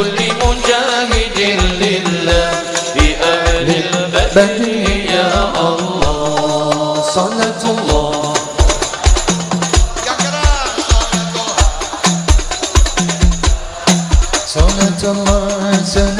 وكل مجاهد لله بأهل البدر يا الله. صلاة الله. صلاة الله. سلام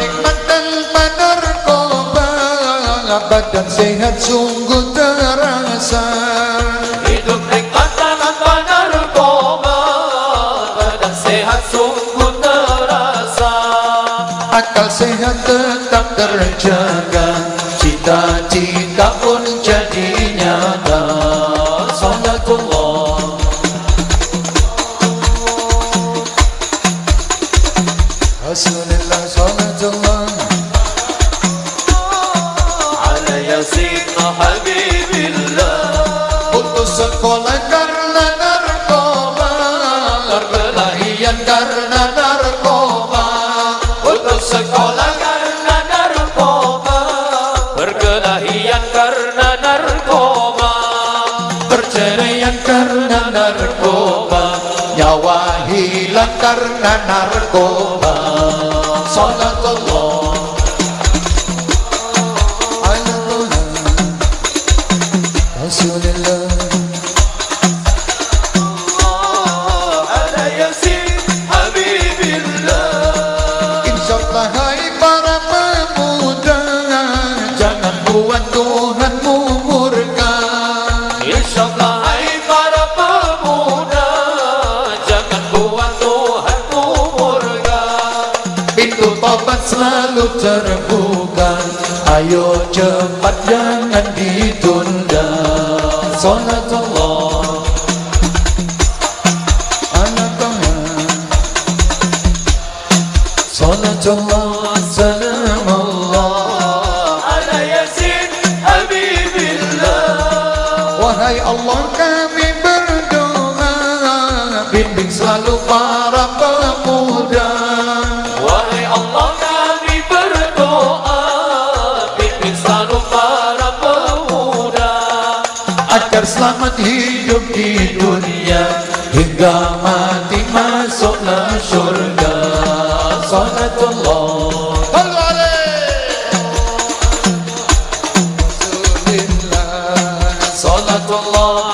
nikmat tanpa narkoba Badan sehat sungguh terasa Hidup nikmat tanpa narkoba Badan sehat sungguh akal sehat tetap terjaga cita-cita pun jadi nyata sallallahu rasulullah sallallahu alaihi wasallam alayasi habibillah putus sekolah karena narkoba. Salatullah babat selalu terbuka. Ayo cepat jangan ditunda. Salat Allah Anak Tuhan Salat Allah Salam Allah Ala Yasin Habibillah. Wahai Allah kami berdoa. Bimbing selalu para selamat hidup di dunia Hingga mati masuklah syurga. Salatullah. Salatullah